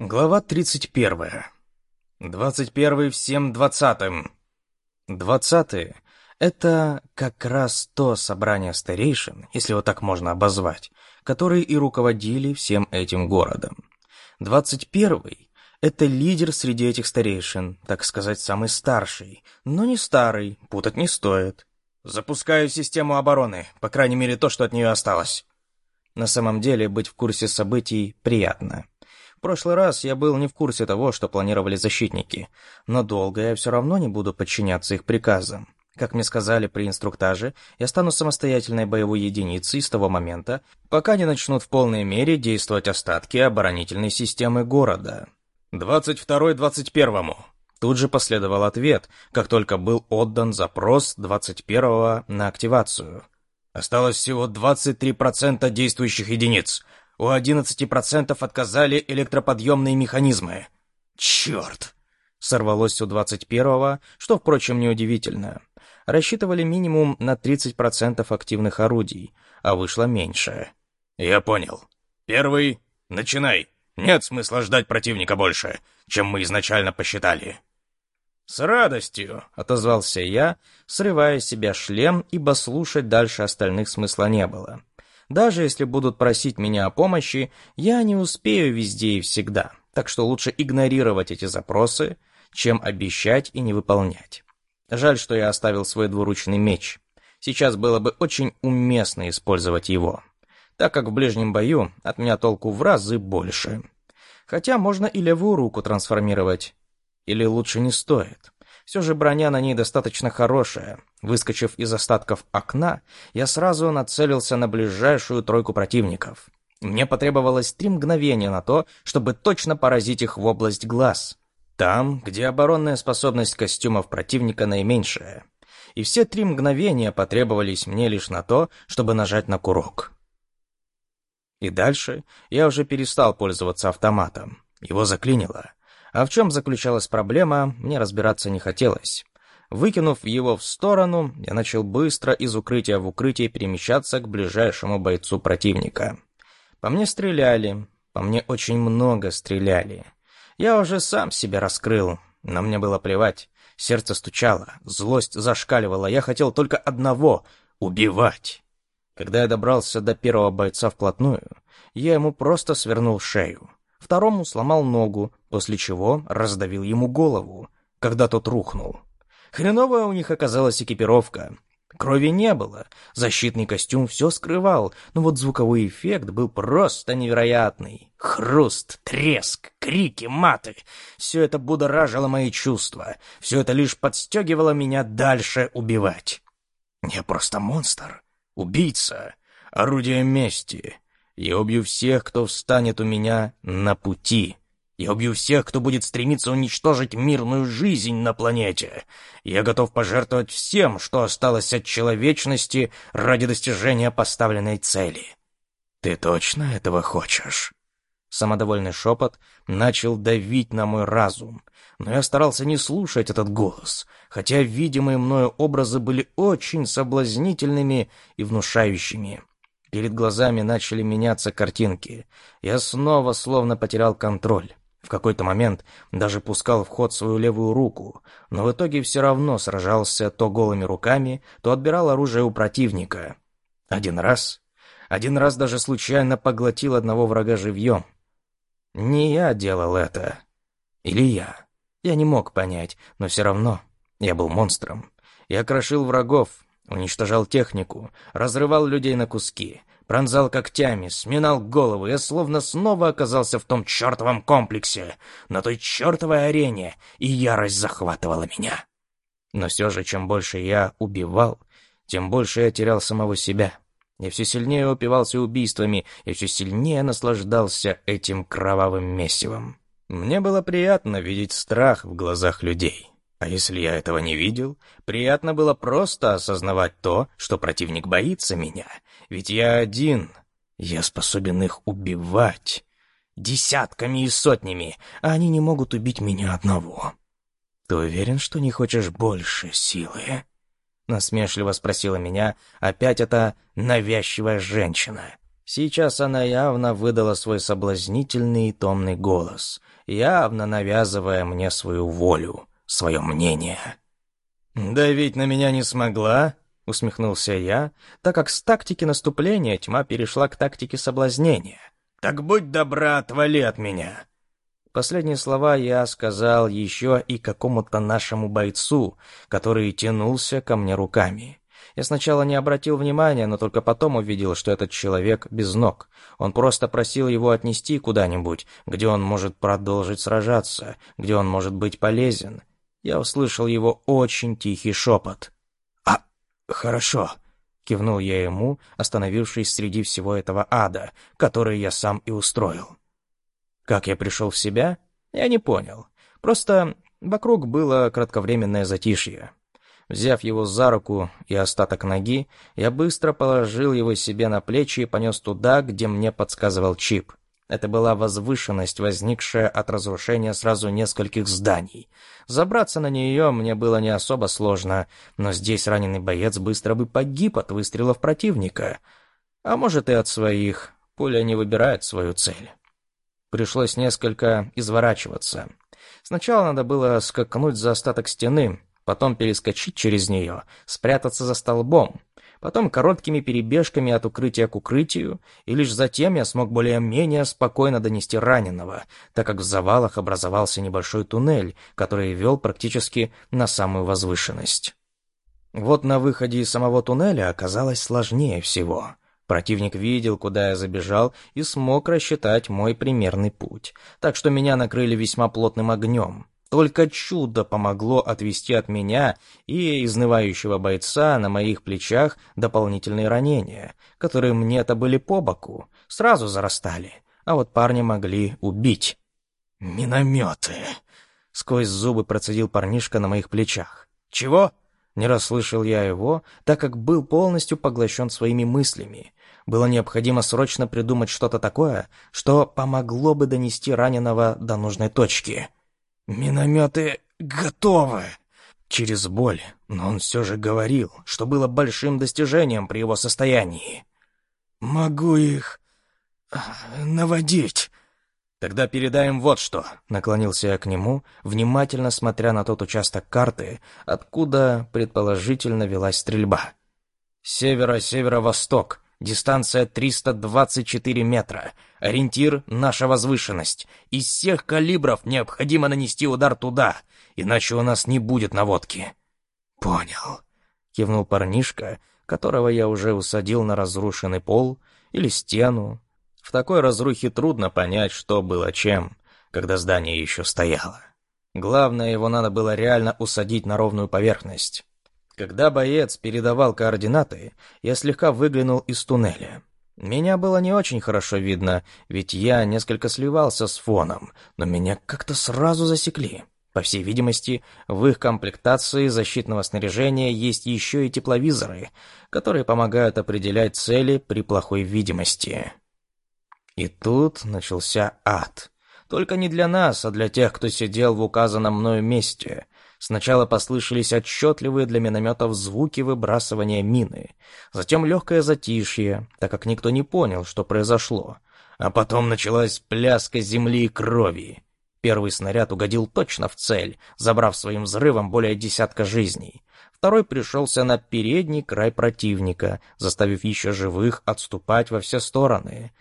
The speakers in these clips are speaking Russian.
Глава 31. 21 всем двадцатым. Двадцатые — это как раз то собрание старейшин, если его так можно обозвать, которые и руководили всем этим городом. Двадцать первый — это лидер среди этих старейшин, так сказать, самый старший, но не старый, путать не стоит. Запускаю систему обороны, по крайней мере то, что от нее осталось. На самом деле, быть в курсе событий приятно. В прошлый раз я был не в курсе того, что планировали защитники, но долго я все равно не буду подчиняться их приказам. Как мне сказали при инструктаже, я стану самостоятельной боевой единицей с того момента, пока не начнут в полной мере действовать остатки оборонительной системы города. «Двадцать второй двадцать первому». Тут же последовал ответ, как только был отдан запрос 21-го на активацию. Осталось всего 23% действующих единиц. У 11% отказали электроподъемные механизмы. Черт! Сорвалось у 21-го, что, впрочем, неудивительно. Рассчитывали минимум на 30% активных орудий, а вышло меньше. «Я понял. Первый, начинай. Нет смысла ждать противника больше, чем мы изначально посчитали». «С радостью», — отозвался я, срывая с себя шлем, ибо слушать дальше остальных смысла не было. Даже если будут просить меня о помощи, я не успею везде и всегда, так что лучше игнорировать эти запросы, чем обещать и не выполнять. Жаль, что я оставил свой двуручный меч. Сейчас было бы очень уместно использовать его, так как в ближнем бою от меня толку в разы больше. Хотя можно и левую руку трансформировать. Или лучше не стоит. Все же броня на ней достаточно хорошая. Выскочив из остатков окна, я сразу нацелился на ближайшую тройку противников. Мне потребовалось три мгновения на то, чтобы точно поразить их в область глаз. Там, где оборонная способность костюмов противника наименьшая. И все три мгновения потребовались мне лишь на то, чтобы нажать на курок. И дальше я уже перестал пользоваться автоматом. Его заклинило. А в чем заключалась проблема, мне разбираться не хотелось. Выкинув его в сторону, я начал быстро из укрытия в укрытие перемещаться к ближайшему бойцу противника. По мне стреляли, по мне очень много стреляли. Я уже сам себя раскрыл, но мне было плевать. Сердце стучало, злость зашкаливала, я хотел только одного — убивать. Когда я добрался до первого бойца вплотную, я ему просто свернул шею второму сломал ногу, после чего раздавил ему голову, когда тот рухнул. Хреновая у них оказалась экипировка. Крови не было, защитный костюм все скрывал, но вот звуковой эффект был просто невероятный. Хруст, треск, крики, маты — все это будоражило мои чувства, все это лишь подстегивало меня дальше убивать. Я просто монстр, убийца, орудие мести, я убью всех, кто встанет у меня на пути. Я убью всех, кто будет стремиться уничтожить мирную жизнь на планете. Я готов пожертвовать всем, что осталось от человечности ради достижения поставленной цели. Ты точно этого хочешь? Самодовольный шепот начал давить на мой разум, но я старался не слушать этот голос, хотя видимые мною образы были очень соблазнительными и внушающими. Перед глазами начали меняться картинки. Я снова словно потерял контроль. В какой-то момент даже пускал в ход свою левую руку, но в итоге все равно сражался то голыми руками, то отбирал оружие у противника. Один раз... Один раз даже случайно поглотил одного врага живьем. Не я делал это. Или я. Я не мог понять, но все равно я был монстром. Я крошил врагов, Уничтожал технику, разрывал людей на куски, пронзал когтями, сминал голову. Я словно снова оказался в том чертовом комплексе, на той чертовой арене, и ярость захватывала меня. Но все же, чем больше я убивал, тем больше я терял самого себя. Я все сильнее упивался убийствами, я все сильнее наслаждался этим кровавым месивом. Мне было приятно видеть страх в глазах людей. А если я этого не видел, приятно было просто осознавать то, что противник боится меня. Ведь я один. Я способен их убивать. Десятками и сотнями, а они не могут убить меня одного. Ты уверен, что не хочешь больше силы? Насмешливо спросила меня опять эта навязчивая женщина. Сейчас она явно выдала свой соблазнительный и томный голос, явно навязывая мне свою волю, свое мнение. «Давить на меня не смогла?» — усмехнулся я, так как с тактики наступления тьма перешла к тактике соблазнения. «Так будь добра, отвали от меня!» Последние слова я сказал еще и какому-то нашему бойцу, который тянулся ко мне руками. Я сначала не обратил внимания, но только потом увидел, что этот человек без ног. Он просто просил его отнести куда-нибудь, где он может продолжить сражаться, где он может быть полезен. Я услышал его очень тихий шепот. «А, хорошо», — кивнул я ему, остановившись среди всего этого ада, который я сам и устроил. Как я пришел в себя? Я не понял. Просто вокруг было кратковременное затишье. Взяв его за руку и остаток ноги, я быстро положил его себе на плечи и понес туда, где мне подсказывал чип. Это была возвышенность, возникшая от разрушения сразу нескольких зданий. Забраться на нее мне было не особо сложно, но здесь раненый боец быстро бы погиб от выстрелов противника. А может и от своих. Пуля не выбирает свою цель. Пришлось несколько изворачиваться. Сначала надо было скакнуть за остаток стены, потом перескочить через нее, спрятаться за столбом, потом короткими перебежками от укрытия к укрытию, и лишь затем я смог более-менее спокойно донести раненого, так как в завалах образовался небольшой туннель, который вел практически на самую возвышенность. Вот на выходе из самого туннеля оказалось сложнее всего. Противник видел, куда я забежал, и смог рассчитать мой примерный путь, так что меня накрыли весьма плотным огнем. Только чудо помогло отвести от меня и изнывающего бойца на моих плечах дополнительные ранения, которые мне-то были по боку, сразу зарастали, а вот парня могли убить. «Минометы!» — сквозь зубы процедил парнишка на моих плечах. «Чего?» Не расслышал я его, так как был полностью поглощен своими мыслями. Было необходимо срочно придумать что-то такое, что помогло бы донести раненого до нужной точки. «Минометы готовы!» Через боль, но он все же говорил, что было большим достижением при его состоянии. «Могу их наводить». «Тогда передаем вот что», — наклонился я к нему, внимательно смотря на тот участок карты, откуда, предположительно, велась стрельба. «Северо-северо-восток, Дистанция 324 метра. Ориентир — наша возвышенность. Из всех калибров необходимо нанести удар туда, иначе у нас не будет наводки». «Понял», — кивнул парнишка, которого я уже усадил на разрушенный пол или стену. В такой разрухе трудно понять, что было чем, когда здание еще стояло. Главное, его надо было реально усадить на ровную поверхность. Когда боец передавал координаты, я слегка выглянул из туннеля. Меня было не очень хорошо видно, ведь я несколько сливался с фоном, но меня как-то сразу засекли. По всей видимости, в их комплектации защитного снаряжения есть еще и тепловизоры, которые помогают определять цели при плохой видимости. И тут начался ад. Только не для нас, а для тех, кто сидел в указанном мною месте — Сначала послышались отчетливые для минометов звуки выбрасывания мины, затем легкое затишье, так как никто не понял, что произошло. А потом началась пляска земли и крови. Первый снаряд угодил точно в цель, забрав своим взрывом более десятка жизней. Второй пришелся на передний край противника, заставив еще живых отступать во все стороны,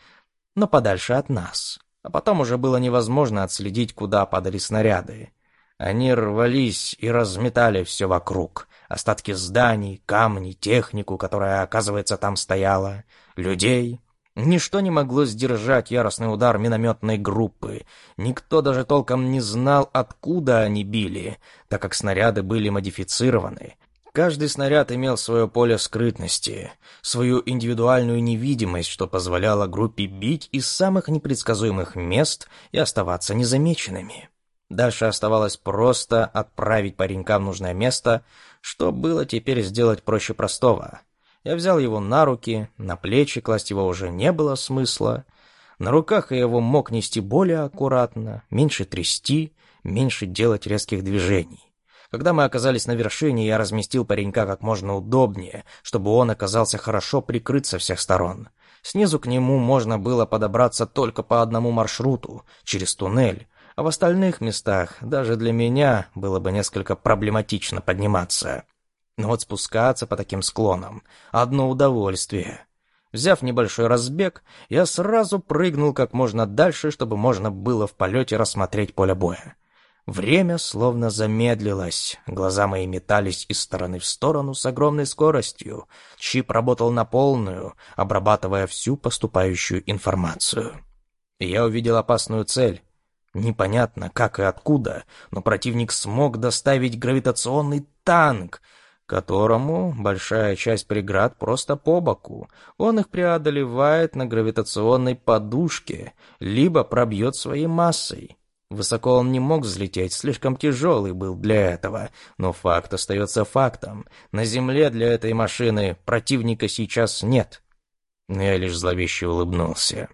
но подальше от нас. А потом уже было невозможно отследить, куда падали снаряды. Они рвались и разметали все вокруг. Остатки зданий, камни, технику, которая, оказывается, там стояла, людей. Ничто не могло сдержать яростный удар минометной группы. Никто даже толком не знал, откуда они били, так как снаряды были модифицированы. Каждый снаряд имел свое поле скрытности, свою индивидуальную невидимость, что позволяло группе бить из самых непредсказуемых мест и оставаться незамеченными. Дальше оставалось просто отправить паренька в нужное место, что было теперь сделать проще простого. Я взял его на руки, на плечи класть его уже не было смысла. На руках я его мог нести более аккуратно, меньше трясти, меньше делать резких движений. Когда мы оказались на вершине, я разместил паренька как можно удобнее, чтобы он оказался хорошо прикрыт со всех сторон. Снизу к нему можно было подобраться только по одному маршруту, через туннель, а в остальных местах даже для меня было бы несколько проблематично подниматься. Но вот спускаться по таким склонам — одно удовольствие. Взяв небольшой разбег, я сразу прыгнул как можно дальше, чтобы можно было в полете рассмотреть поле боя. Время словно замедлилось, глаза мои метались из стороны в сторону с огромной скоростью. Чип работал на полную, обрабатывая всю поступающую информацию. Я увидел опасную цель, Непонятно, как и откуда, но противник смог доставить гравитационный танк, которому большая часть преград просто по боку. Он их преодолевает на гравитационной подушке, либо пробьет своей массой. Высоко он не мог взлететь, слишком тяжелый был для этого, но факт остается фактом. На Земле для этой машины противника сейчас нет. Я лишь зловеще улыбнулся.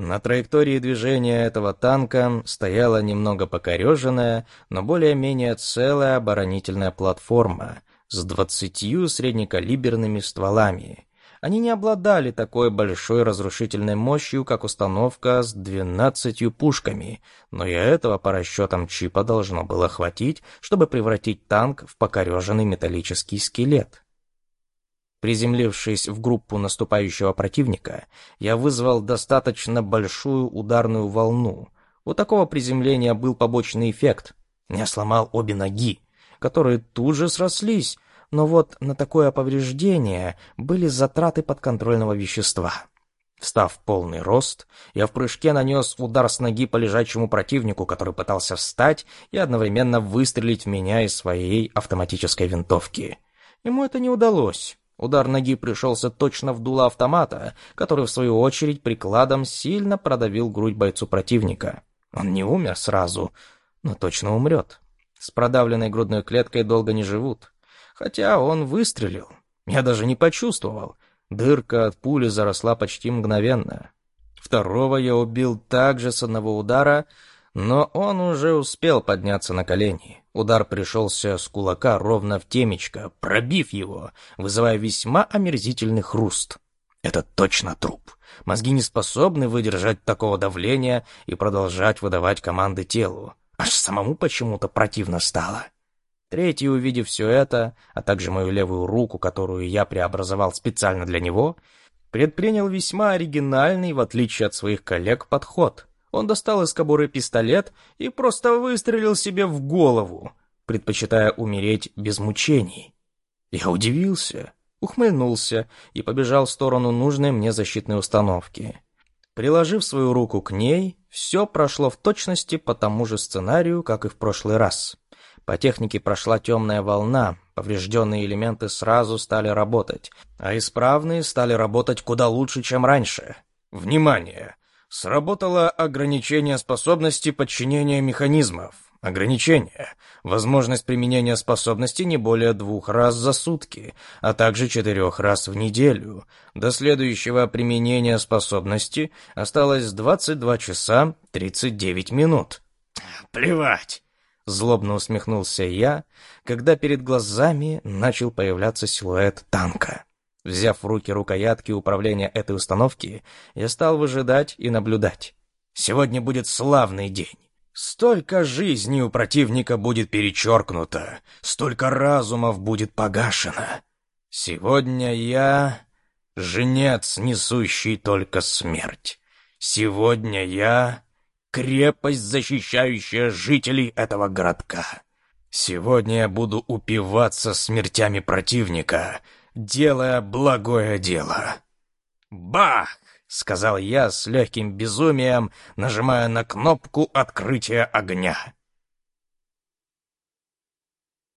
На траектории движения этого танка стояла немного покореженная, но более-менее целая оборонительная платформа с двадцатью среднекалиберными стволами. Они не обладали такой большой разрушительной мощью, как установка с двенадцатью пушками, но и этого по расчетам чипа должно было хватить, чтобы превратить танк в покореженный металлический скелет. Приземлившись в группу наступающего противника, я вызвал достаточно большую ударную волну. У такого приземления был побочный эффект. Я сломал обе ноги, которые тут же срослись, но вот на такое повреждение были затраты подконтрольного вещества. Встав в полный рост, я в прыжке нанес удар с ноги по лежачему противнику, который пытался встать и одновременно выстрелить в меня из своей автоматической винтовки. Ему это не удалось. Удар ноги пришелся точно в дуло автомата, который, в свою очередь, прикладом сильно продавил грудь бойцу противника. Он не умер сразу, но точно умрет. С продавленной грудной клеткой долго не живут. Хотя он выстрелил. Я даже не почувствовал. Дырка от пули заросла почти мгновенно. Второго я убил также с одного удара, но он уже успел подняться на колени. Удар пришелся с кулака ровно в темечко, пробив его, вызывая весьма омерзительный хруст. Это точно труп. Мозги не способны выдержать такого давления и продолжать выдавать команды телу. Аж самому почему-то противно стало. Третий, увидев все это, а также мою левую руку, которую я преобразовал специально для него, предпринял весьма оригинальный, в отличие от своих коллег, подход. Он достал из кобуры пистолет и просто выстрелил себе в голову, предпочитая умереть без мучений. Я удивился, ухмыльнулся и побежал в сторону нужной мне защитной установки. Приложив свою руку к ней, все прошло в точности по тому же сценарию, как и в прошлый раз. По технике прошла темная волна, поврежденные элементы сразу стали работать, а исправные стали работать куда лучше, чем раньше. Внимание! Сработало ограничение способности подчинения механизмов. Ограничение. Возможность применения способности не более двух раз за сутки, а также четырех раз в неделю. До следующего применения способности осталось 22 часа 39 минут. «Плевать!» — злобно усмехнулся я, когда перед глазами начал появляться силуэт танка. Взяв в руки рукоятки управления этой установки, я стал выжидать и наблюдать. Сегодня будет славный день. Столько жизней у противника будет перечеркнуто, столько разумов будет погашено. Сегодня я — женец, несущий только смерть. Сегодня я — крепость, защищающая жителей этого городка. Сегодня я буду упиваться смертями противника — делая благое дело. «Бах!» — сказал я с легким безумием, нажимая на кнопку открытия огня.